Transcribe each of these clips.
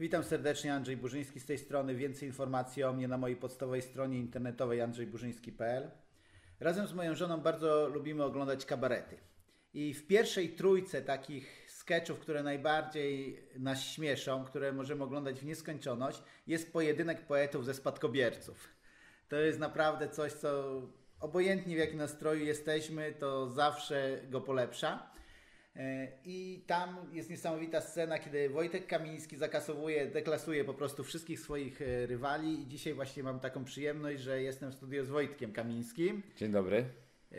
Witam serdecznie, Andrzej Burzyński z tej strony. Więcej informacji o mnie na mojej podstawowej stronie internetowej andrzejburzyński.pl. Razem z moją żoną bardzo lubimy oglądać kabarety. I w pierwszej trójce takich sketchów, które najbardziej nas śmieszą, które możemy oglądać w nieskończoność, jest pojedynek poetów ze spadkobierców. To jest naprawdę coś, co obojętnie w jakim nastroju jesteśmy, to zawsze go polepsza. E, I tam jest niesamowita scena, kiedy Wojtek Kamiński zakasowuje, deklasuje po prostu wszystkich swoich e, rywali. I dzisiaj właśnie mam taką przyjemność, że jestem w studiu z Wojtkiem Kamińskim. Dzień dobry. E,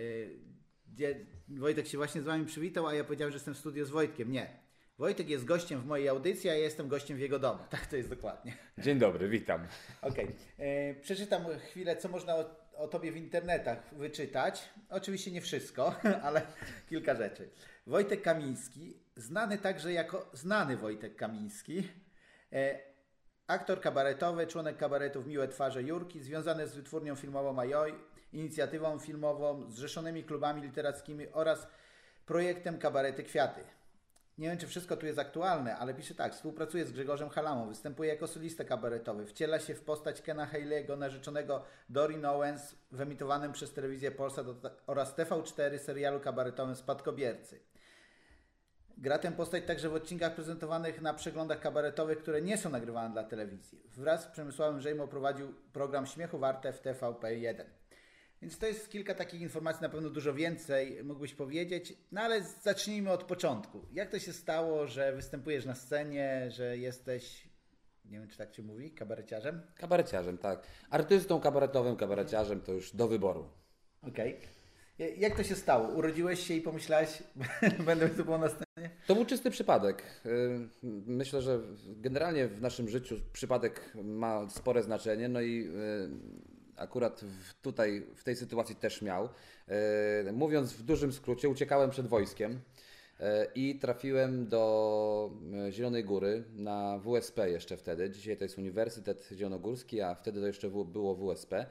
Wojtek się właśnie z Wami przywitał, a ja powiedziałem, że jestem w studiu z Wojtkiem. Nie. Wojtek jest gościem w mojej audycji, a ja jestem gościem w jego domu. Tak to jest dokładnie. Dzień dobry, witam. Okej. Okay. Przeczytam chwilę, co można o, Tobie w internetach wyczytać. Oczywiście nie wszystko, ale kilka rzeczy. Wojtek Kamiński, znany także jako znany Wojtek Kamiński, e, aktor kabaretowy, członek kabaretów Miłe Twarze Jurki, związany z wytwórnią filmową Ajoj, inicjatywą filmową, zrzeszonymi klubami literackimi oraz projektem Kabarety Kwiaty. Nie wiem, czy wszystko tu jest aktualne, ale pisze tak. Współpracuje z Grzegorzem Halamą, występuje jako solista kabaretowy, wciela się w postać Kena Haley'ego, narzeczonego Dorin Owens w emitowanym przez telewizję Polsat oraz TV4 serialu kabaretowym Spadkobiercy. Gra tę postać także w odcinkach prezentowanych na przeglądach kabaretowych, które nie są nagrywane dla telewizji. Wraz z Przemysławem Żejmą prowadził program Śmiechu Warte w TVP1. Więc to jest kilka takich informacji, na pewno dużo więcej mógłbyś powiedzieć. No ale zacznijmy od początku. Jak to się stało, że występujesz na scenie, że jesteś, nie wiem czy tak cię mówi, kabareciarzem? Kabareciarzem, tak. Artystą kabaretowym, kabareciarzem to już do wyboru. Okej. Okay. Jak to się stało? Urodziłeś się i pomyślałeś, będę tu na scenie? To był czysty przypadek. Y, myślę, że generalnie w naszym życiu przypadek ma spore znaczenie, no i akurat tutaj, w tej sytuacji też miał. Y, mówiąc w dużym skrócie, uciekałem przed wojskiem i trafiłem do Zielonej Góry na WSP jeszcze wtedy. Dzisiaj to jest Uniwersytet Zielonogórski, a wtedy to jeszcze było WSP.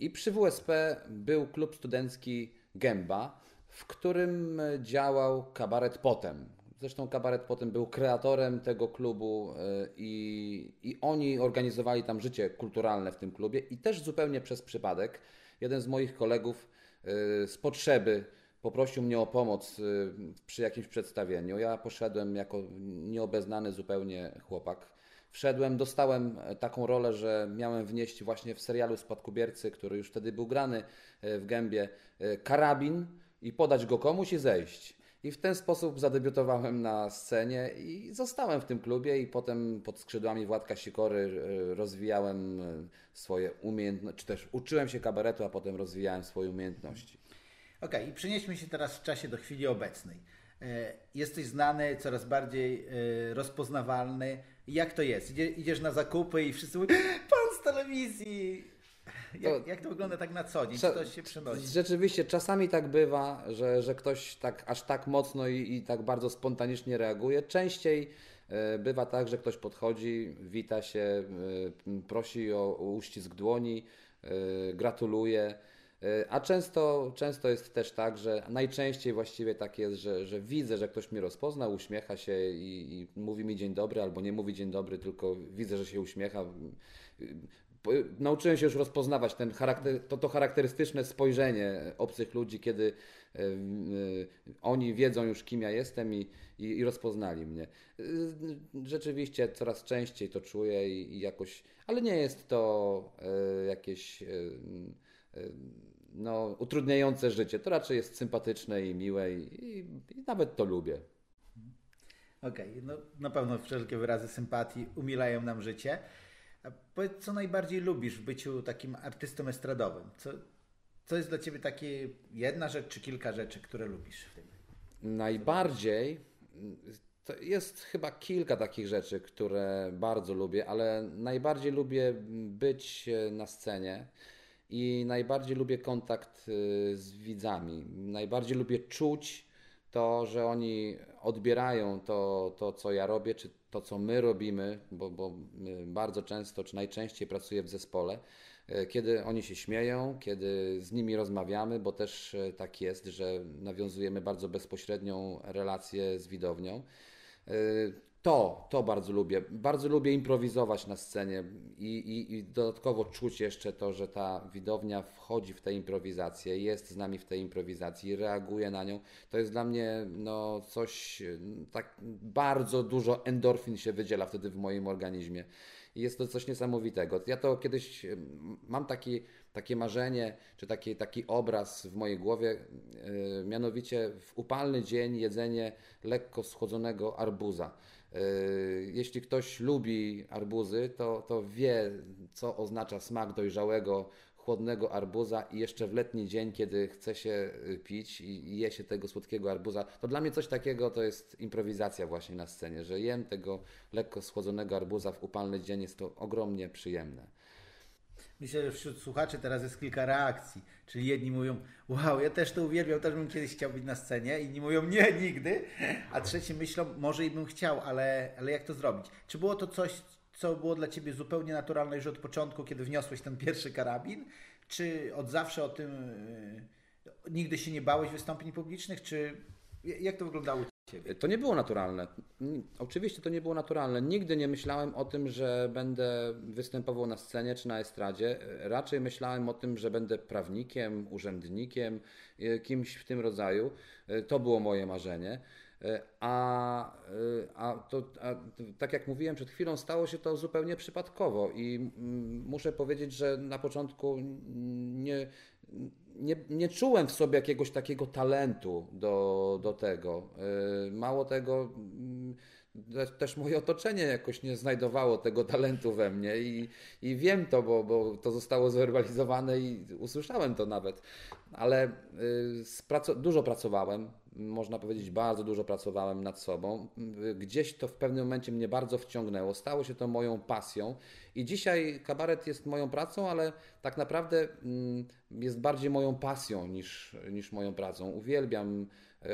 I przy WSP był klub studencki Gęba, w którym działał kabaret Potem. Zresztą kabaret Potem był kreatorem tego klubu e, i, i oni organizowali tam życie kulturalne w tym klubie i też zupełnie przez przypadek jeden z moich kolegów e, z potrzeby poprosił mnie o pomoc e, przy jakimś przedstawieniu. Ja poszedłem jako nieobeznany zupełnie chłopak wszedłem, dostałem taką rolę, że miałem wnieść właśnie w serialu Spadkobiercy, który już wtedy był grany w gębie, karabin i podać go komuś i zejść. I w ten sposób zadebiutowałem na scenie i zostałem w tym klubie i potem pod skrzydłami Władka Sikory rozwijałem swoje umiejętności, czy też uczyłem się kabaretu, a potem rozwijałem swoje umiejętności. Okej, okay, i przenieśmy się teraz w czasie do chwili obecnej. Jesteś znany, coraz bardziej rozpoznawalny. Jak to jest? Idziesz na zakupy i wszyscy mówią, pan z telewizji! Jak to, jak to wygląda tak na co dzień? Czy ktoś się przenosi? Rzeczywiście, czasami tak bywa, że, że ktoś tak aż tak mocno i, i tak bardzo spontanicznie reaguje. Częściej e, bywa tak, że ktoś podchodzi, wita się, e, prosi o, uścisk dłoni, e, gratuluje. A często, często jest też tak, że najczęściej właściwie tak jest, że, że widzę, że ktoś mnie rozpozna, uśmiecha się i, i mówi mi dzień dobry, albo nie mówi dzień dobry, tylko widzę, że się uśmiecha. Nauczyłem się już rozpoznawać ten charakter, to, to charakterystyczne spojrzenie obcych ludzi, kiedy e, e, oni wiedzą już, kim ja jestem i, i, i rozpoznali mnie. Rzeczywiście coraz częściej to czuję i, i jakoś, ale nie jest to jakieś no, utrudniające życie. To raczej jest sympatyczne i miłe i, i, i nawet to lubię. Okej, okay, no na pewno wszelkie wyrazy sympatii umilają nam życie. A powiedz, co najbardziej lubisz w byciu takim artystą estradowym? Co, co jest dla Ciebie takie jedna rzecz czy kilka rzeczy, które lubisz w tym? Najbardziej to jest chyba kilka takich rzeczy, które bardzo lubię, ale najbardziej lubię być na scenie i najbardziej lubię kontakt y, z widzami. Najbardziej lubię czuć to, że oni odbierają to, to co ja robię, czy to, co my robimy, bo, bo bardzo często, czy najczęściej pracuję w zespole, y, kiedy oni się śmieją, kiedy z nimi rozmawiamy, bo też y, tak jest, że nawiązujemy bardzo bezpośrednią relację z widownią To, to bardzo lubię. Bardzo lubię improwizować na scenie i, i, i dodatkowo czuć jeszcze to, że ta widownia wchodzi w tę improwizację, jest z nami w tej improwizacji, reaguje na nią. To jest dla mnie no, coś, tak bardzo dużo endorfin się wydziela wtedy w moim organizmie. I jest to coś niesamowitego. Ja to kiedyś mam taki, takie marzenie, czy taki, taki obraz w mojej głowie, yy, mianowicie w upalny dzień jedzenie lekko schłodzonego arbuza. Yy, jeśli ktoś lubi arbuzy, to, to wie, co oznacza smak dojrzałego, chłodnego arbuza i jeszcze w letni dzień, kiedy chce się y, pić i je się tego słodkiego arbuza, to dla mnie coś takiego to jest improwizacja właśnie na scenie, że jem tego lekko schłodzonego arbuza w upalny dzień, jest to ogromnie przyjemne. Myślę, że wśród słuchaczy teraz jest kilka reakcji. Czyli jedni mówią, wow, ja też to uwielbiam, też bym kiedyś chciał być na scenie. Inni mówią, nie, nigdy. A trzeci myślą, może i bym chciał, ale, ale jak to zrobić? Czy było to coś, co było dla Ciebie zupełnie naturalne już od początku, kiedy wniosłeś ten pierwszy karabin? Czy od zawsze o tym yy, nigdy się nie bałeś wystąpień publicznych? Czy jak to wyglądało Ciebie? To nie było naturalne. Oczywiście to nie było naturalne. Nigdy nie myślałem o tym, że będę występował na scenie czy na estradzie. Raczej myślałem o tym, że będę prawnikiem, urzędnikiem, y, kimś w tym rodzaju. Y, to było moje marzenie. E, a, e, a, to, a tak jak mówiłem przed chwilą, stało się to zupełnie przypadkowo i muszę powiedzieć, że na początku nie, nie, nie czułem w sobie jakiegoś takiego talentu do, do tego. E, mało tego, też moje otoczenie jakoś nie znajdowało tego talentu we mnie i, i wiem to, bo, bo to zostało zwerbalizowane i usłyszałem to nawet. Ale y, dużo pracowałem, można powiedzieć, bardzo dużo pracowałem nad sobą. Gdzieś to w pewnym momencie mnie bardzo wciągnęło, stało się to moją pasją i dzisiaj kabaret jest moją pracą, ale tak naprawdę mm, jest bardziej moją pasją niż, niż moją pracą. Uwielbiam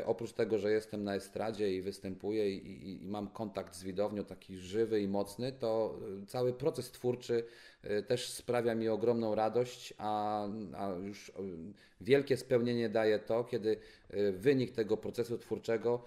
oprócz tego, że jestem na estradzie i występuję i, i, i, mam kontakt z widownią taki żywy i mocny, to e, cały proces twórczy e, też sprawia mi ogromną radość, a, a już wielkie spełnienie daje to, kiedy wynik tego procesu twórczego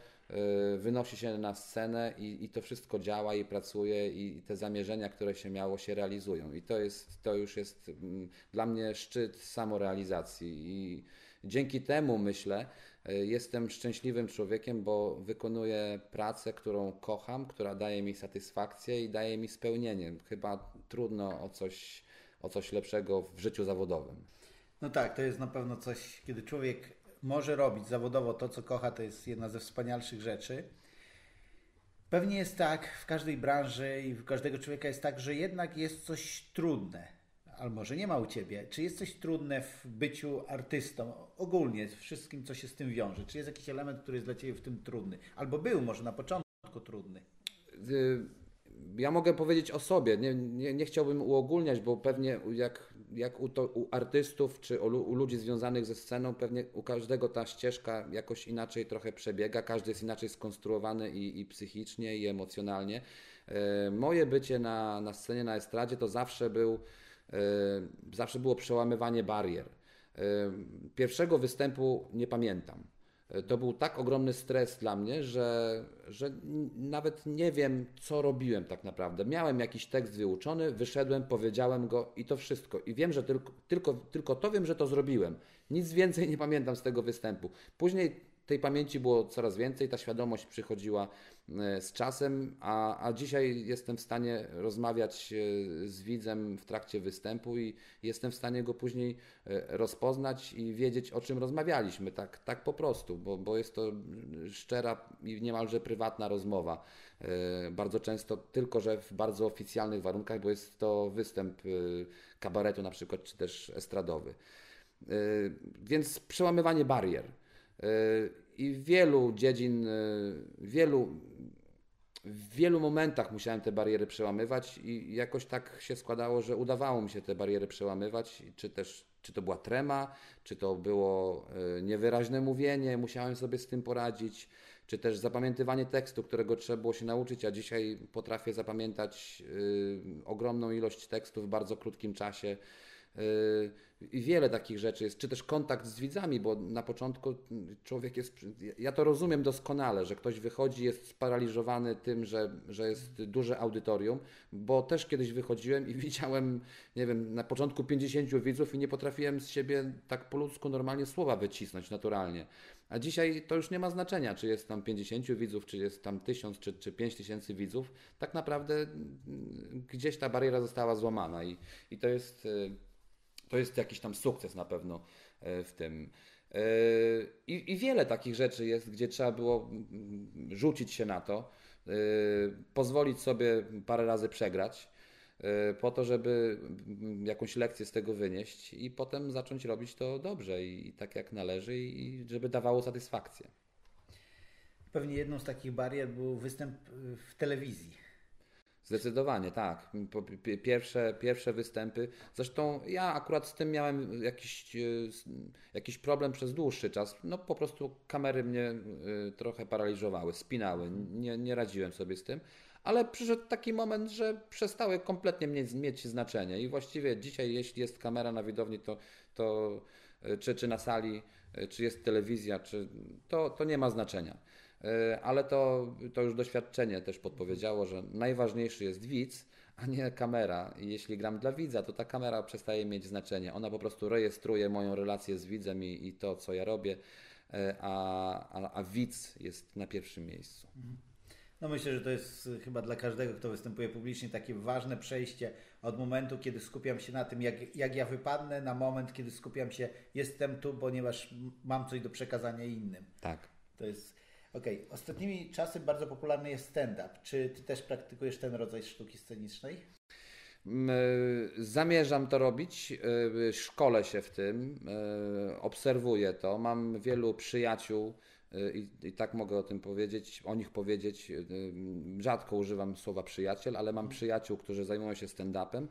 wynosi się na scenę i, i to wszystko działa i pracuje i, te zamierzenia, które się miało, się realizują. I to, jest, to już jest mm, dla mnie szczyt samorealizacji. I dzięki temu myślę, E, jestem szczęśliwym człowiekiem, bo wykonuję pracę, którą kocham, która daje mi satysfakcję i daje mi spełnienie. Chyba trudno o coś, o coś lepszego w życiu zawodowym. No tak, to jest na pewno coś, kiedy człowiek może robić zawodowo to, co kocha, to jest jedna ze wspanialszych rzeczy. Pewnie jest tak w każdej branży i w każdego człowieka jest tak, że jednak jest coś trudne albo może nie ma u Ciebie, czy jest coś trudne w byciu artystą, ogólnie, wszystkim, co się z tym wiąże? Czy jest jakiś element, który jest dla Ciebie w tym trudny? Albo był może na początku trudny? Y, ja mogę powiedzieć o sobie, nie, nie, nie chciałbym uogólniać, bo pewnie jak, jak u, to, u artystów czy u, u ludzi związanych ze sceną, pewnie u każdego ta ścieżka jakoś inaczej trochę przebiega, każdy jest inaczej skonstruowany i, i psychicznie, i emocjonalnie. Y, moje bycie na, na scenie, na estradzie to zawsze był zawsze było przełamywanie barier. E, pierwszego występu nie pamiętam. E, to był tak ogromny stres dla mnie, że, że nawet nie wiem, co robiłem tak naprawdę. Miałem jakiś tekst wyuczony, wyszedłem, powiedziałem go i to wszystko. I wiem, że tylko, tylko, tylko to wiem, że to zrobiłem. Nic więcej nie pamiętam z tego występu. Później tej pamięci było coraz więcej, ta świadomość przychodziła e, z czasem, a, a dzisiaj jestem w stanie rozmawiać e, z widzem w trakcie występu i jestem w stanie go później e, rozpoznać i wiedzieć, o czym rozmawialiśmy, tak, tak po prostu, bo, bo jest to szczera i niemalże prywatna rozmowa. Bardzo często tylko, że w bardzo oficjalnych warunkach, bo jest to występ kabaretu na przykład, czy też estradowy. Więc przełamywanie barier. I wielu dziedzin, w wielu, w wielu momentach musiałem te bariery przełamywać i jakoś tak się składało, że udawało mi się te bariery przełamywać, czy też czy to była trema, czy to było e, niewyraźne mówienie, musiałem sobie z tym poradzić, czy też zapamiętywanie tekstu, którego trzeba było się nauczyć, a dzisiaj potrafię zapamiętać y, ogromną ilość tekstu w bardzo krótkim czasie. I wiele takich rzeczy jest, czy też kontakt z widzami, bo na początku człowiek jest. Ja to rozumiem doskonale, że ktoś wychodzi, jest sparaliżowany tym, że, że jest duże audytorium, bo też kiedyś wychodziłem i widziałem, nie wiem, na początku 50 widzów i nie potrafiłem z siebie tak po ludzku normalnie słowa wycisnąć naturalnie. A dzisiaj to już nie ma znaczenia, czy jest tam 50 widzów, czy jest tam 1000, czy, czy 5000 widzów. Tak naprawdę gdzieś ta bariera została złamana i, i to jest to jest jakiś tam sukces na pewno e, w tym. E, I, I, wiele takich rzeczy jest, gdzie trzeba było rzucić się na to, e, pozwolić sobie parę razy przegrać, po to, żeby jakąś lekcję z tego wynieść i potem zacząć robić to dobrze i, i tak jak należy, i żeby dawało satysfakcję. Pewnie jedną z takich barier był występ w telewizji Zdecydowanie tak. Pierwsze, pierwsze występy. Zresztą ja akurat z tym miałem jakiś, e, jakiś problem przez dłuższy czas. No po prostu kamery mnie e, trochę paraliżowały, spinały. Nie, nie radziłem sobie z tym. Ale przyszedł taki moment, że przestały kompletnie mieć, mieć znaczenie. I właściwie dzisiaj, jeśli jest kamera na widowni, to, to e, czy, czy na sali, czy jest telewizja, czy, to, to nie ma znaczenia. E, ale to, to już doświadczenie też podpowiedziało, że najważniejszy jest widz, a nie kamera. I jeśli gram dla widza, to ta kamera przestaje mieć znaczenie. Ona po prostu rejestruje moją relację z widzem i, i to, co ja robię, e, a, a, a widz jest na pierwszym miejscu. Mhm. No myślę, że to jest chyba dla każdego, kto występuje publicznie, takie ważne przejście od momentu, kiedy skupiam się na tym, jak, jak ja wypadnę, na moment, kiedy skupiam się, jestem tu, ponieważ mam coś do przekazania innym. Tak. To jest Okej, okay. ostatnimi czasy bardzo popularny jest stand-up. Czy ty też praktykujesz ten rodzaj sztuki scenicznej? Mm, e, zamierzam to robić, e, szkolę się w tym, e, obserwuję to. Mam wielu przyjaciół i, i, tak mogę o tym powiedzieć, o nich powiedzieć. Rzadko używam słowa przyjaciel, ale mam przyjaciół, którzy zajmują się stand-upem.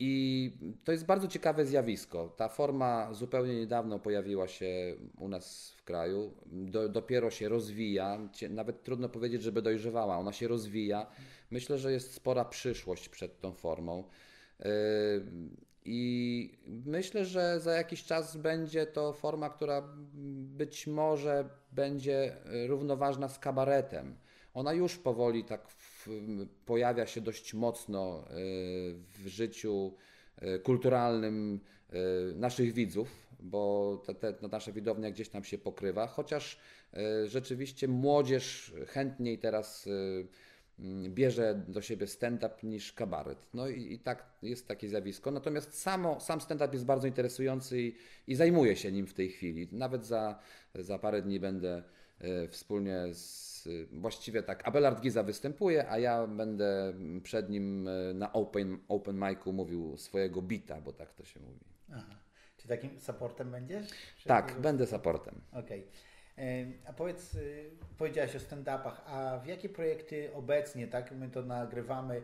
I to jest bardzo ciekawe zjawisko. Ta forma zupełnie niedawno pojawiła się u nas w kraju, Do, dopiero się rozwija, nawet trudno powiedzieć, żeby dojrzewała, ona się rozwija. Myślę, że jest spora przyszłość przed tą formą. Yy, I myślę, że za jakiś czas będzie to forma, która być może będzie równoważna z kabaretem. Ona już powoli tak pojawia się dość mocno e, w życiu e, kulturalnym e, naszych widzów, bo te, te, nasza widownia gdzieś tam się pokrywa, chociaż rzeczywiście młodzież chętniej teraz bierze do siebie stand-up niż kabaret. No i, i, tak jest takie zjawisko. Natomiast samo, sam stand-up jest bardzo interesujący i, i zajmuję się nim w tej chwili. Nawet za, za parę dni będę wspólnie z właściwie tak, Abelard Giza występuje, a ja będę przed nim e, na open, open micu mówił swojego bita, bo tak to się mówi. Aha. Czy takim supportem będziesz? tak, będę supportem. Okej. Okay. A powiedz, powiedziałeś o stand-upach, a w jakie projekty obecnie, tak, my to nagrywamy,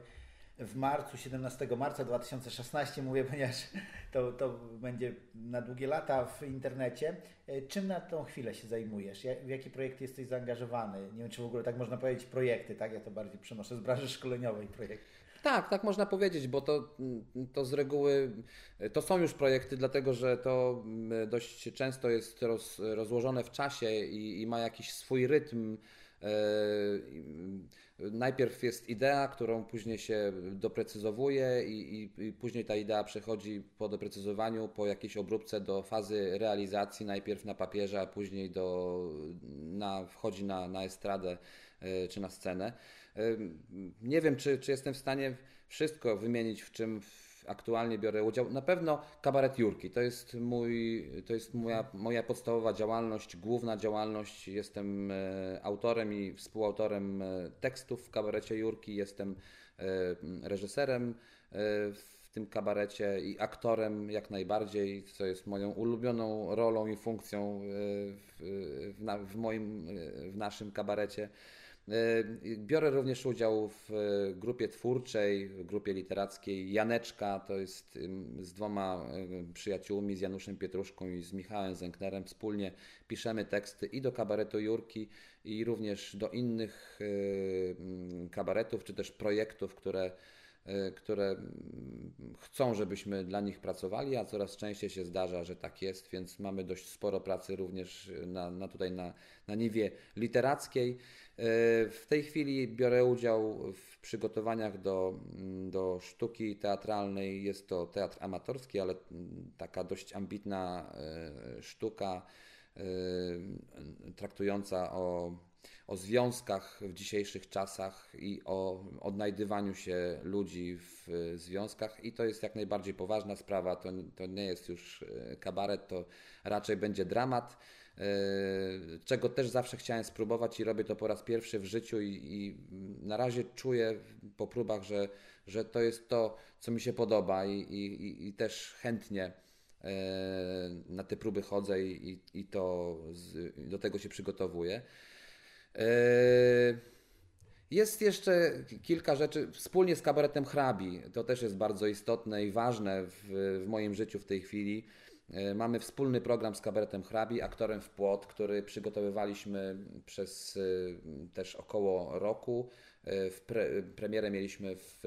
w marcu, 17 marca 2016, mówię, ponieważ to, to będzie na długie lata w internecie. E, czym na tą chwilę się zajmujesz? W jakie projekty jesteś zaangażowany? Nie wiem, czy w ogóle tak można powiedzieć projekty, tak? Ja to bardziej przenoszę z branży szkoleniowej projekt. Tak, tak można powiedzieć, bo to, to z reguły to są już projekty, dlatego że to mm, dość często jest roz, rozłożone w czasie i, i ma jakiś swój rytm. Yy, Najpierw jest idea, którą później się doprecyzowuje i, i, i, później ta idea przechodzi po doprecyzowaniu, po jakiejś obróbce do fazy realizacji, najpierw na papierze, a później do, na, wchodzi na, na estradę y, czy na scenę. Y, nie wiem, czy, czy jestem w stanie wszystko wymienić, w czym aktualnie biorę udział. Na pewno kabaret Jurki. To jest, mój, to jest moja, moja podstawowa działalność, główna działalność. Jestem e, autorem i współautorem e, tekstów w kabarecie Jurki. Jestem e, reżyserem w tym kabarecie i aktorem jak najbardziej, co jest moją ulubioną rolą i funkcją w, w, w moim, w naszym kabarecie. E, biorę również udział w e, grupie twórczej, grupie literackiej Janeczka, to jest z dwoma e, przyjaciółmi, z Januszem Pietruszką i z Michałem Zenknerem. Wspólnie piszemy teksty i do kabaretu Jurki, i również do innych kabaretów, czy też projektów, które które mm, chcą, żebyśmy dla nich pracowali, a coraz częściej się zdarza, że tak jest, więc mamy dość sporo pracy również na, na tutaj na, na niwie literackiej. W tej chwili biorę udział w przygotowaniach do, mm, do sztuki teatralnej. Jest to teatr amatorski, ale mm, taka dość ambitna sztuka traktująca o o związkach w dzisiejszych czasach i o odnajdywaniu się ludzi w związkach i to jest jak najbardziej poważna sprawa. To, to nie jest już e, kabaret, to raczej będzie dramat, e, czego też zawsze chciałem spróbować i robię to po raz pierwszy w życiu i, i na razie czuję po próbach, że, że to jest to, co mi się podoba i, i, i też chętnie e, na te próby chodzę i, i to z, do tego się przygotowuję. Yy, jest jeszcze kilka rzeczy wspólnie z kabaretem Hrabi. To też jest bardzo istotne i ważne w, w moim życiu w tej chwili. Yy, mamy wspólny program z kabaretem Hrabi, aktorem w płot, który przygotowywaliśmy przez yy, też około roku. W pre, premierę mieliśmy w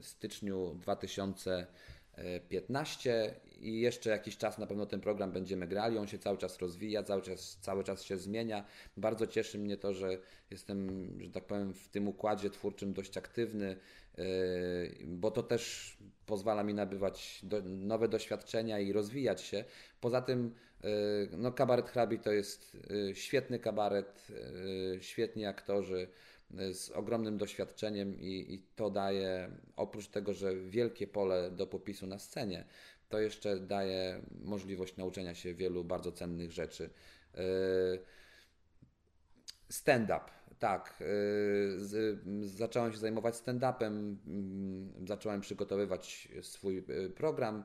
styczniu 2015 i jeszcze jakiś czas na pewno ten program będziemy grali. On się cały czas rozwija, cały czas, cały czas się zmienia. Bardzo cieszy mnie to, że jestem, że tak powiem, w tym układzie twórczym dość aktywny, yy, bo to też pozwala mi nabywać nowe doświadczenia i rozwijać się. Poza tym, yy, no, kabaret hrabi to jest yy, świetny kabaret, świetni aktorzy z ogromnym doświadczeniem i, i, to daje, oprócz tego, że wielkie pole do popisu na scenie, to jeszcze daje możliwość nauczenia się wielu bardzo cennych rzeczy. E, stand-up, tak. E, zacząłem się zajmować stand-upem, mm, zacząłem przygotowywać swój e, program.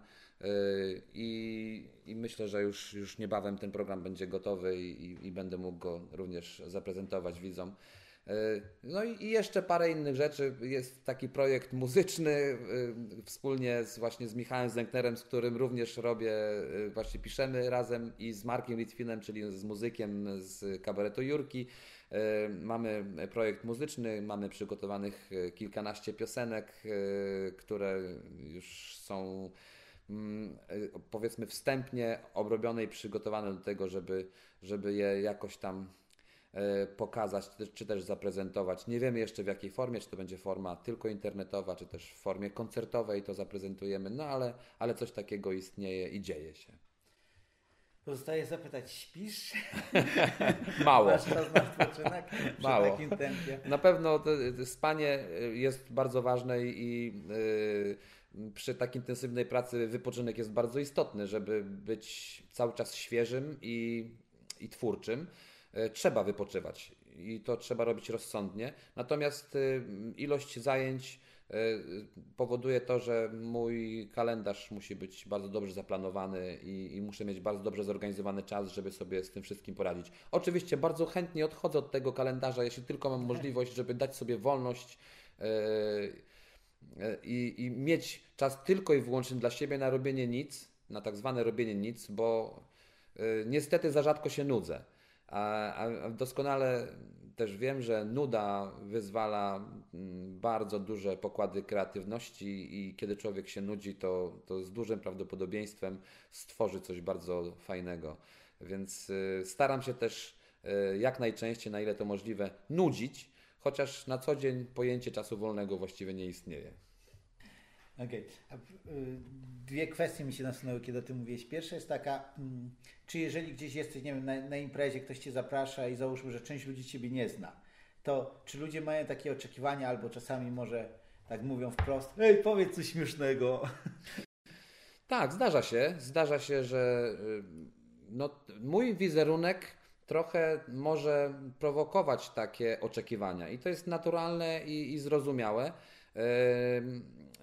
I, I, myślę, że już, już niebawem ten program będzie gotowy i, i będę mógł go również zaprezentować widzom. E, no i jeszcze parę innych rzeczy. Jest taki projekt muzyczny e, wspólnie z, właśnie z Michałem Zenknerem, z którym również robię, e, właśnie piszemy razem i z Markiem Litwinem, czyli z muzykiem z kabaretu Jurki. Mamy projekt muzyczny, mamy przygotowanych kilkanaście piosenek, które już są mm, powiedzmy wstępnie obrobione i przygotowane do tego, żeby, żeby je jakoś tam pokazać, czy też zaprezentować. Nie wiemy jeszcze w jakiej formie, czy to będzie forma tylko internetowa, czy też w formie koncertowej to zaprezentujemy, no ale, ale coś takiego istnieje i dzieje się. Pozostaje zapytać, śpisz? Mało. Masz czas na odpoczynek Mało. takim tempie? Na pewno spanie jest bardzo ważne i yy, przy tak intensywnej pracy wypoczynek jest bardzo istotny, żeby być cały czas świeżym i, i twórczym. E, trzeba wypoczywać i to trzeba robić rozsądnie. Natomiast y, ilość zajęć e, powoduje to, że mój kalendarz musi być bardzo dobrze zaplanowany i, i, muszę mieć bardzo dobrze zorganizowany czas, żeby sobie z tym wszystkim poradzić. Oczywiście bardzo chętnie odchodzę od tego kalendarza, jeśli tylko mam możliwość, żeby dać sobie wolność e, i, i mieć czas tylko i wyłącznie dla siebie na robienie nic, na tak zwane robienie nic, bo niestety za rzadko się nudzę. A, a doskonale też wiem, że nuda wyzwala mm, bardzo duże pokłady kreatywności i kiedy człowiek się nudzi, to, to z dużym prawdopodobieństwem stworzy coś bardzo fajnego. Więc y, staram się też y, jak najczęściej, na ile to możliwe, nudzić, chociaż na co dzień pojęcie czasu wolnego właściwie nie istnieje. Okej. Okay. Dwie kwestie mi się nasunęły, kiedy o tym mówiłeś. Pierwsza jest taka, mm, czy jeżeli gdzieś jesteś, nie wiem, na, na imprezie, ktoś Cię zaprasza i załóżmy, że część ludzi Ciebie nie zna, to czy ludzie mają takie oczekiwania albo czasami może tak mówią wprost, ej, powiedz coś śmiesznego. Tak, zdarza się. Zdarza się, że y, no, mój wizerunek trochę może prowokować takie oczekiwania i to jest naturalne i, i zrozumiałe.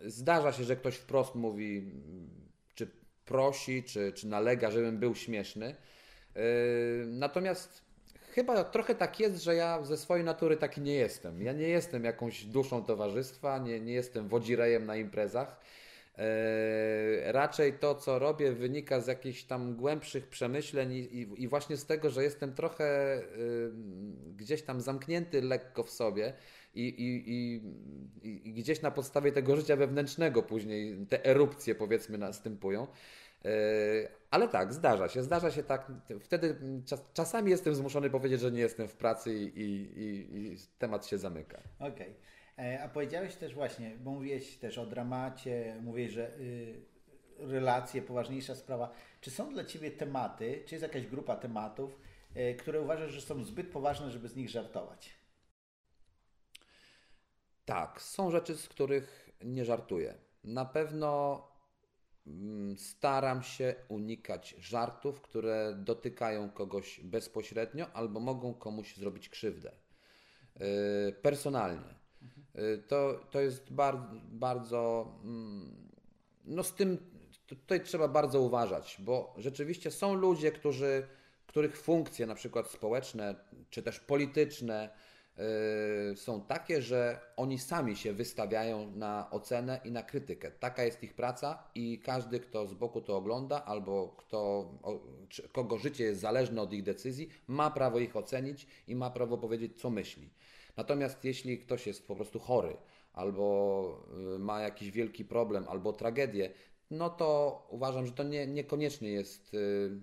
Zdarza się, że ktoś wprost mówi, czy prosi, czy, czy nalega, żebym był śmieszny. Natomiast chyba trochę tak jest, że ja ze swojej natury taki nie jestem. Ja nie jestem jakąś duszą towarzystwa, nie, nie jestem wodzirejem na imprezach. raczej to, co robię, wynika z jakichś tam głębszych przemyśleń i, i, i właśnie z tego, że jestem trochę gdzieś tam zamknięty lekko w sobie i, i, i, i gdzieś na podstawie tego życia wewnętrznego później te erupcje powiedzmy następują. E, ale tak, zdarza się, zdarza się tak. Wtedy czas, czasami jestem zmuszony powiedzieć, że nie jestem w pracy i, i, i temat się zamyka. Okej. Okay. A powiedziałeś też właśnie, bo mówiłeś też o dramacie, mówiłeś, że y, relacje, poważniejsza sprawa. Czy są dla Ciebie tematy, czy jest jakaś grupa tematów, y, które uważasz, że są zbyt poważne, żeby z nich żartować? Tak, są rzeczy, z których nie żartuję. Na pewno mm, staram się unikać żartów, które dotykają kogoś bezpośrednio albo mogą komuś zrobić krzywdę. Y, personalnie. Y, to, to jest bardzo, bardzo. Mm, no z tym tutaj trzeba bardzo uważać, bo rzeczywiście są ludzie, którzy, których funkcje, na przykład społeczne czy też polityczne, Yy, są takie, że oni sami się wystawiają na ocenę i na krytykę. Taka jest ich praca i każdy, kto z boku to ogląda albo kto, kogo życie jest zależne od ich decyzji, ma prawo ich ocenić i ma prawo powiedzieć, co myśli. Natomiast jeśli ktoś jest po prostu chory albo yy, ma jakiś wielki problem albo tragedię, no to uważam, że to nie, niekoniecznie jest yy,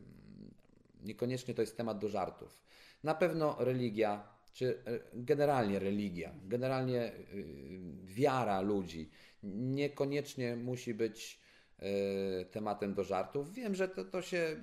niekoniecznie to jest temat do żartów. Na pewno religia czy e, generalnie religia, generalnie e, wiara ludzi niekoniecznie musi być e, tematem do żartów. Wiem, że to, to się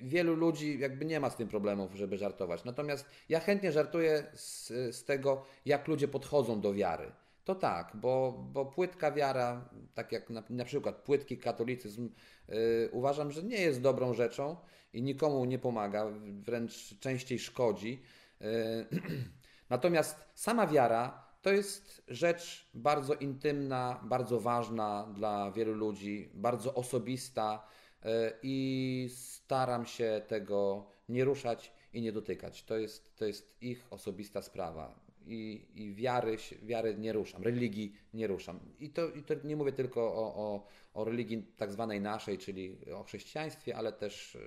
wielu ludzi jakby nie ma z tym problemów, żeby żartować. Natomiast ja chętnie żartuję z, z tego, jak ludzie podchodzą do wiary. To tak, bo, bo płytka wiara, tak jak na, na przykład płytki katolicyzm, yy, uważam, że nie jest dobrą rzeczą i nikomu nie pomaga, wręcz częściej szkodzi. E, natomiast sama wiara to jest rzecz bardzo intymna, bardzo ważna dla wielu ludzi, bardzo osobista e, i staram się tego nie ruszać i nie dotykać. To jest, to jest ich osobista sprawa. I, i wiary, wiary nie ruszam, religii nie ruszam. I to, i to nie mówię tylko o, o, o religii tak zwanej naszej, czyli o chrześcijaństwie, ale też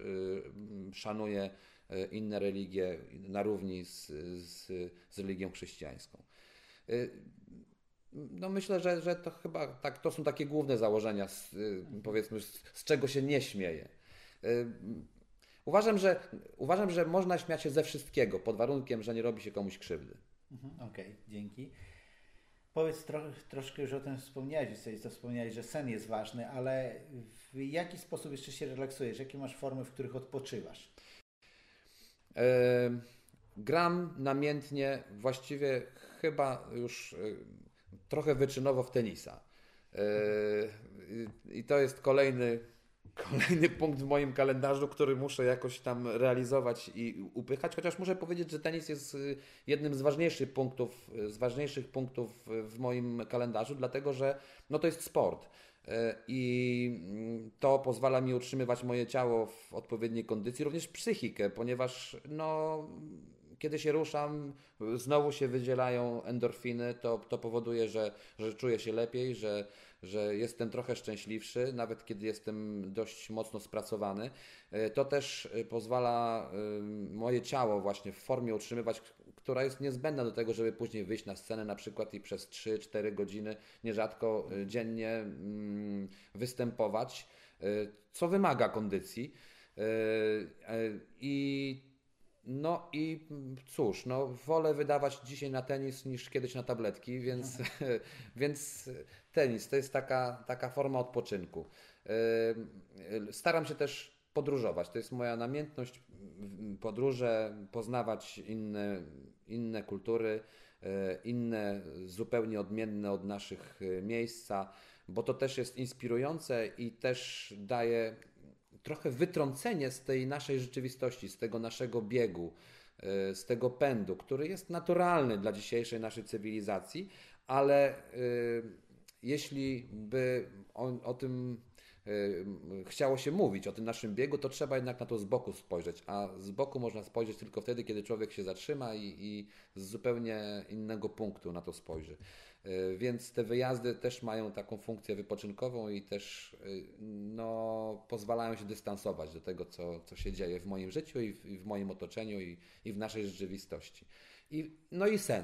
yy, szanuję inne religie na równi z, z, z religią chrześcijańską. E, no myślę, że, że to chyba tak, to są takie główne założenia, z, e, powiedzmy, z, z czego się nie śmieję. Uważam że, uważam, że można śmiać się ze wszystkiego, pod warunkiem, że nie robi się komuś krzywdy. Mhm, okej, okay, dzięki. Powiedz tro, troszkę już o tym wspomniałeś, sobie to wspomniałeś, że sen jest ważny, ale w jaki sposób jeszcze się relaksujesz? Jakie masz formy, w których odpoczywasz? Gram namiętnie, właściwie chyba już trochę wyczynowo w tenisa. I to jest kolejny, kolejny punkt w moim kalendarzu, który muszę jakoś tam realizować i upychać, chociaż muszę powiedzieć, że tenis jest e, jednym z ważniejszych punktów, z ważniejszych punktów w moim kalendarzu, dlatego że no to jest sport. E, i mm, to pozwala mi utrzymywać moje ciało w odpowiedniej kondycji, również psychikę, ponieważ no, kiedy się ruszam, znowu się wydzielają endorfiny, to, to powoduje, że, że czuję się lepiej, że, że jestem trochę szczęśliwszy, nawet kiedy jestem dość mocno spracowany. E, to też e, pozwala moje ciało właśnie w formie utrzymywać, która jest niezbędna do tego, żeby później wyjść na scenę na przykład i przez 3-4 godziny nierzadko y, dziennie mm, występować, y, co wymaga kondycji. Y, I no i cóż, no wolę wydawać dzisiaj na tenis niż kiedyś na tabletki, więc, więc tenis to jest taka, taka forma odpoczynku. Staram się też podróżować. To jest moja namiętność podróże, poznawać inne, inne kultury, e, inne zupełnie odmienne od naszych e, miejsca, bo to też jest inspirujące i też daje trochę wytrącenie z tej naszej rzeczywistości, z tego naszego biegu, e, z tego pędu, który jest naturalny dla dzisiejszej naszej cywilizacji, ale jeśli by o, o tym chciało się mówić o tym naszym biegu, to trzeba jednak na to z boku spojrzeć. A z boku można spojrzeć tylko wtedy, kiedy człowiek się zatrzyma i, i z zupełnie innego punktu na to spojrzy. Y, więc te wyjazdy też mają taką funkcję wypoczynkową i też y, no, pozwalają się dystansować do tego, co, co się dzieje w moim życiu i w, i w moim otoczeniu i, i w naszej rzeczywistości. I, no i sen.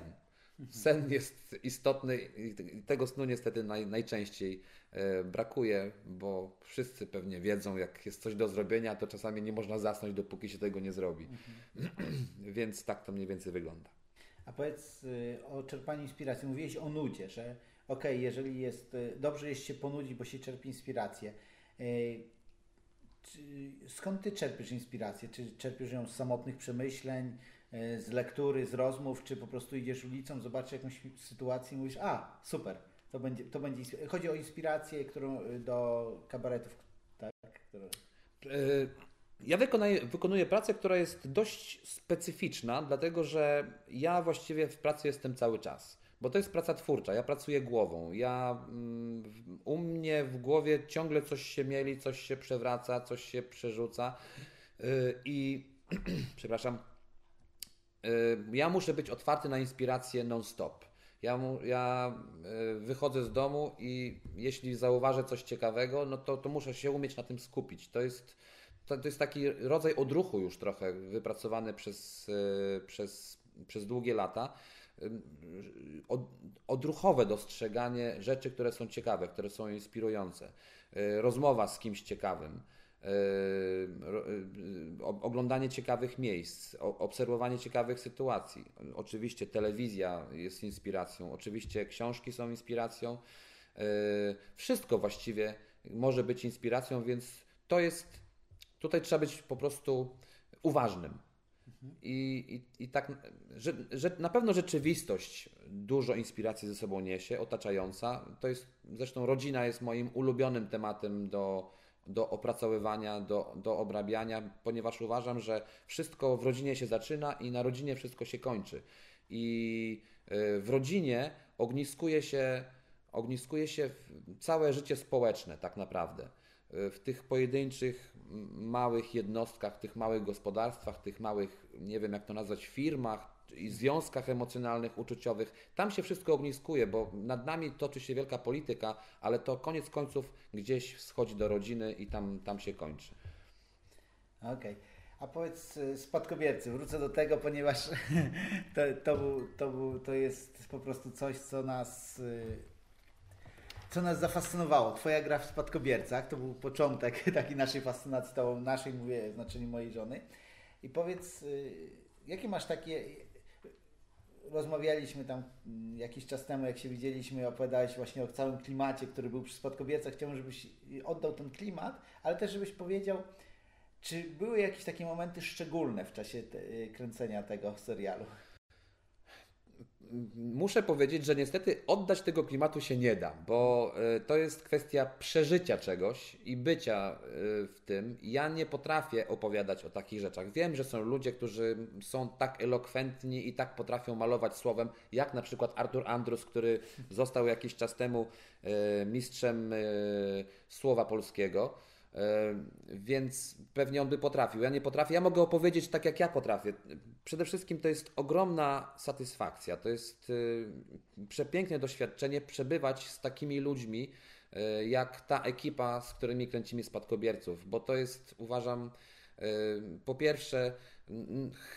Sen jest istotny i tego snu niestety naj, najczęściej e, brakuje, bo wszyscy pewnie wiedzą, jak jest coś do zrobienia, to czasami nie można zasnąć, dopóki się tego nie zrobi. Więc tak to mniej więcej wygląda. A powiedz y, o czerpaniu inspiracji. Mówiłeś o nudzie, że okej, okay, jeżeli jest, y, dobrze jest się ponudzić, bo się czerpie inspirację. Skąd Ty czerpiesz inspirację? Czy czerpiesz ją z samotnych przemyśleń, z lektury, z rozmów, czy po prostu idziesz ulicą, zobaczysz jakąś sytuację i mówisz, a super, to będzie, to będzie Chodzi o inspirację, którą do kabaretów, tak? Które... Ja wykonuję, wykonuję pracę, która jest dość specyficzna, dlatego że ja właściwie w pracy jestem cały czas. Bo to jest praca twórcza, ja pracuję głową. Ja, mm, u mnie w głowie ciągle coś się mieli, coś się przewraca, coś się przerzuca. Y, I przepraszam, ja muszę być otwarty na inspirację non-stop. Ja, mu, ja y, wychodzę z domu i jeśli zauważę coś ciekawego, no to, to muszę się umieć na tym skupić. To jest to, to jest taki rodzaj odruchu już trochę wypracowany przez, e, przez, przez długie lata. Od, odruchowe dostrzeganie rzeczy, które są ciekawe, które są inspirujące. E, rozmowa z kimś ciekawym. E, oglądanie ciekawych miejsc, obserwowanie ciekawych sytuacji. Oczywiście telewizja jest inspiracją, oczywiście książki są inspiracją. Wszystko właściwie może być inspiracją, więc to jest Tutaj trzeba być po prostu uważnym. I, i, i tak, że, że na pewno rzeczywistość dużo inspiracji ze sobą niesie, otaczająca. To jest, zresztą rodzina jest moim ulubionym tematem do, do opracowywania, do, do obrabiania, ponieważ uważam, że wszystko w rodzinie się zaczyna i na rodzinie wszystko się kończy. I y, w rodzinie ogniskuje się, ogniskuje się całe życie społeczne tak naprawdę. W tych pojedynczych małych jednostkach, tych małych gospodarstwach, tych małych, nie wiem jak to nazwać, firmach i związkach emocjonalnych, uczuciowych. Tam się wszystko ogniskuje, bo nad nami toczy się wielka polityka, ale to koniec końców gdzieś schodzi do rodziny i tam, tam się kończy. Okej. Okay. A powiedz y, spadkobiercy, wrócę do tego, ponieważ to, to, był, to, był, to jest po prostu coś, co nas y, co nas zafascynowało? Twoja gra w Spadkobiercach, to był początek takiej naszej fascynacji, to naszej, mówię, znaczeniu mojej żony. I powiedz, y, jakie masz takie... Rozmawialiśmy tam mm, jakiś czas temu, jak się widzieliśmy, opowiadałeś właśnie o całym klimacie, który był przy Spadkobiercach. Chciałbym, żebyś oddał ten klimat, ale też żebyś powiedział, czy były jakieś takie momenty szczególne w czasie te, y, kręcenia tego serialu? Muszę powiedzieć, że niestety oddać tego klimatu się nie da, bo e, to jest kwestia przeżycia czegoś i bycia e, w tym. Ja nie potrafię opowiadać o takich rzeczach. Wiem, że są ludzie, którzy są tak elokwentni i tak potrafią malować słowem, jak na przykład Artur Andrus, który został jakiś czas temu e, mistrzem słowa polskiego więc pewnie on by potrafił. Ja nie potrafię. Ja mogę opowiedzieć tak, jak ja potrafię. Przede wszystkim to jest ogromna satysfakcja. To jest e, przepiękne doświadczenie przebywać z takimi ludźmi, e, jak ta ekipa, z którymi kręcimy spadkobierców, bo to jest, uważam, po pierwsze,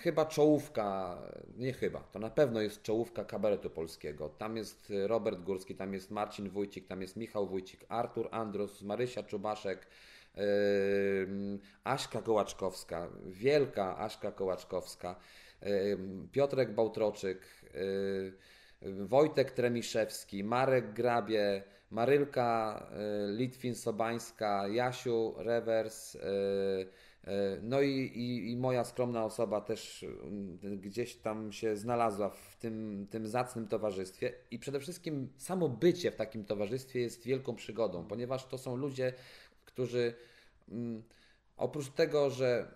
chyba czołówka, nie chyba, to na pewno jest czołówka kabaretu polskiego. Tam jest Robert Górski, tam jest Marcin Wójcik, tam jest Michał Wójcik, Artur Andrus, Marysia Czubaszek, Aśka Kołaczkowska, wielka Aśka Kołaczkowska, Piotrek Bałtroczyk, Wojtek Tremiszewski, Marek Grabie, Marylka Litwin-Sobańska, Jasiu Rewers, no i, i, i, moja skromna osoba też gdzieś tam się znalazła w tym, tym zacnym towarzystwie. I przede wszystkim samo bycie w takim towarzystwie jest wielką przygodą, ponieważ to są ludzie, którzy mm, oprócz tego, że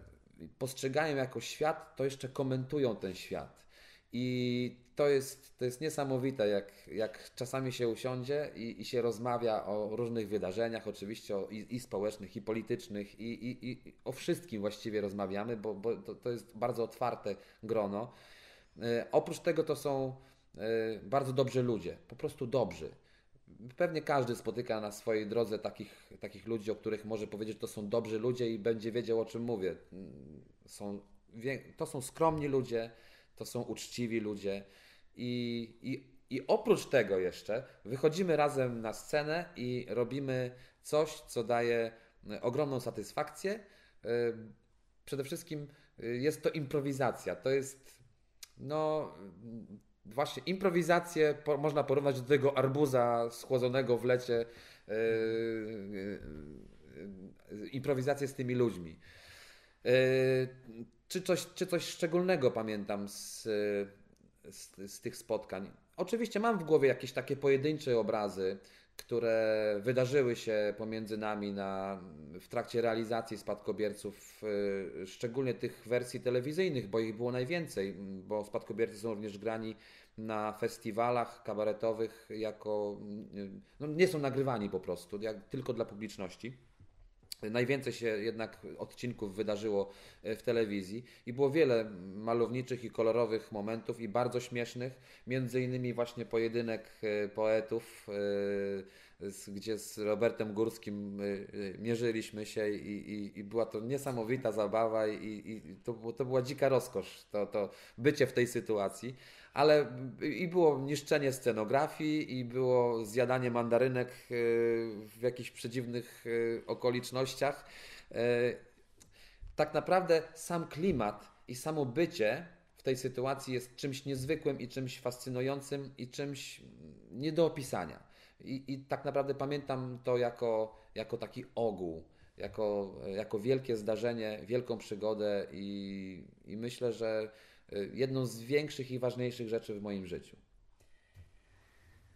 postrzegają jako świat, to jeszcze komentują ten świat. I to jest, to jest niesamowite, jak, jak czasami się usiądzie i, i się rozmawia o różnych wydarzeniach, oczywiście o, i, i społecznych, i politycznych, i, i, i, o wszystkim właściwie rozmawiamy, bo, bo to, to jest bardzo otwarte grono. E, oprócz tego to są e, bardzo dobrzy ludzie, po prostu dobrzy. Pewnie każdy spotyka na swojej drodze takich, takich ludzi, o których może powiedzieć, to są dobrzy ludzie i będzie wiedział, o czym mówię. Są, to są skromni ludzie, to są uczciwi ludzie I, i, I oprócz tego jeszcze wychodzimy razem na scenę i robimy coś, co daje e, ogromną satysfakcję. E, Przede wszystkim e, jest to improwizacja. To jest, no, właśnie improwizację po, można porównać do tego arbuza schłodzonego w lecie. e, e, improwizację z tymi ludźmi. E, Czy coś, czy coś szczególnego pamiętam z, z, z tych spotkań? Oczywiście mam w głowie jakieś takie pojedyncze obrazy, które wydarzyły się pomiędzy nami na, w trakcie realizacji spadkobierców, e, szczególnie tych wersji telewizyjnych, bo ich było najwięcej, bo spadkobiercy są również grani na festiwalach kabaretowych jako, m, no nie są nagrywani po prostu, jak, tylko dla publiczności. Najwięcej się jednak odcinków wydarzyło e, w telewizji i było wiele malowniczych i kolorowych momentów i bardzo śmiesznych, między innymi właśnie pojedynek e, poetów, e, gdzie z Robertem Górskim e, e, mierzyliśmy się i, i, i była to niesamowita zabawa i, i to, to była dzika rozkosz, to, to bycie w tej sytuacji. Ale i było niszczenie scenografii, i było zjadanie mandarynek e, w jakichś przedziwnych okolicznościach. Tak naprawdę sam klimat i samo bycie w tej sytuacji jest czymś niezwykłym i czymś fascynującym i czymś nie do opisania. I, i tak naprawdę pamiętam to jako, jako taki ogół, jako, jako wielkie zdarzenie, wielką przygodę i, i myślę, że y, jedną z większych i ważniejszych rzeczy w moim życiu.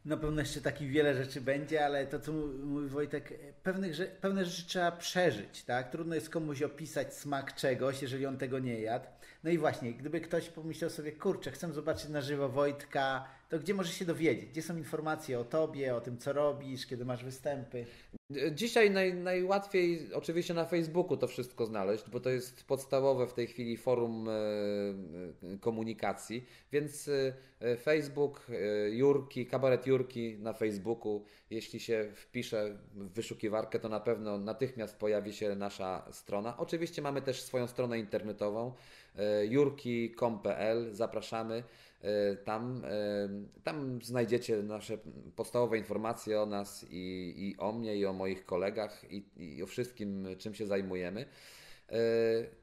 Na pewno jeszcze takich wiele rzeczy będzie, ale to co mó- mówi Wojtek, pewnych, rze- pewne rzeczy trzeba przeżyć, tak? Trudno jest komuś opisać smak czegoś, jeżeli on tego nie jadł. No i właśnie, gdyby ktoś pomyślał sobie, kurczę, chcę zobaczyć na żywo Wojtka, to gdzie może się dowiedzieć? Gdzie są informacje o tobie, o tym, co robisz, kiedy masz występy? Dzisiaj naj, najłatwiej oczywiście na Facebooku to wszystko znaleźć, bo to jest podstawowe w tej chwili forum e, e, komunikacji, więc e, Facebook, Jurki, kabaret Jurki na Facebooku, jeśli się wpisze w wyszukiwarkę, to na pewno natychmiast pojawi się nasza strona. Oczywiście mamy też swoją stronę internetową jurki.com.pl, zapraszamy. E, Tam, e, tam znajdziecie nasze podstawowe informacje o nas i, i o mnie, i o moich kolegach, i, i o wszystkim, czym się zajmujemy. E,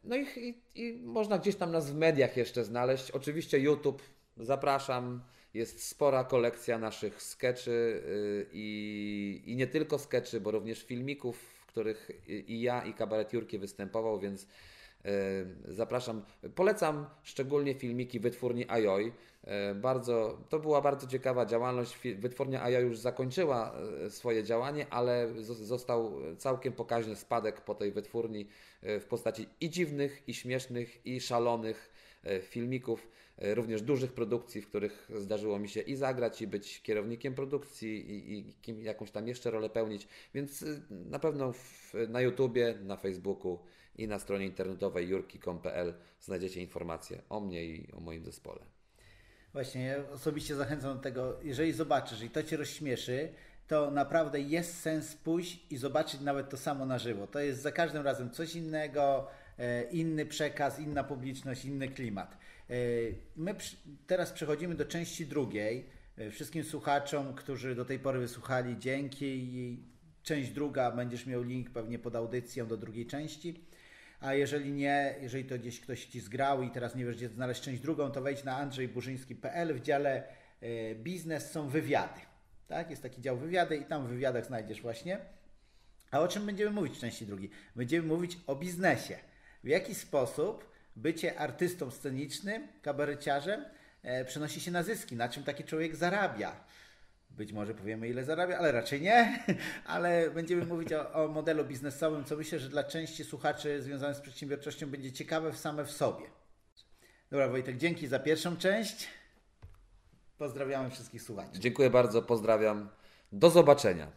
No i, i, i można gdzieś tam nas w mediach jeszcze znaleźć. Oczywiście YouTube, zapraszam. Jest spora kolekcja naszych skeczy i, i nie tylko skeczy, bo również filmików, w których i ja, i kabaret Jurki występował, więc Zapraszam, polecam szczególnie filmiki wytwórni Ajoj. E, Bardzo, to była bardzo ciekawa działalność. Wytwórnia Ajoj już zakończyła e, swoje działanie, ale zo- został całkiem pokaźny spadek po tej wytwórni e, w postaci i dziwnych, i śmiesznych, i szalonych e, filmików, e, również dużych produkcji, w których zdarzyło mi się i zagrać, i być kierownikiem produkcji, i, i kim, jakąś tam jeszcze rolę pełnić. Więc na pewno w, na YouTubie, na Facebooku i na stronie internetowej jurki.com.pl znajdziecie informacje o mnie i o moim zespole. Właśnie, ja osobiście zachęcam do tego, jeżeli zobaczysz i to Cię rozśmieszy, to naprawdę jest sens pójść i zobaczyć nawet to samo na żywo. To jest za każdym razem coś innego, e, inny przekaz, inna publiczność, inny klimat. E, My teraz przechodzimy do części drugiej. E, Wszystkim słuchaczom, którzy do tej pory wysłuchali, dzięki. Część druga, będziesz miał link pewnie pod audycją do drugiej części. A jeżeli nie, jeżeli to gdzieś ktoś ci zgrał i teraz nie wiesz, gdzie znaleźć część drugą, to wejdź na andrzejburzyński.pl. W dziale e, biznes są wywiady. Tak? Jest taki dział wywiady i tam w wywiadach znajdziesz właśnie. A o czym będziemy mówić w części drugiej? Będziemy mówić o biznesie. W jaki sposób bycie artystą scenicznym, kabareciarzem e, przenosi się na zyski, na czym taki człowiek zarabia. Być może powiemy, ile zarabia, ale raczej nie. Ale będziemy mówić o, o modelu biznesowym, co myślę, że dla części słuchaczy związanych z przedsiębiorczością będzie ciekawe same w sobie. Dobra, Wojtek, dzięki za pierwszą część. Pozdrawiamy wszystkich słuchaczy. Dziękuję bardzo, pozdrawiam. Do zobaczenia.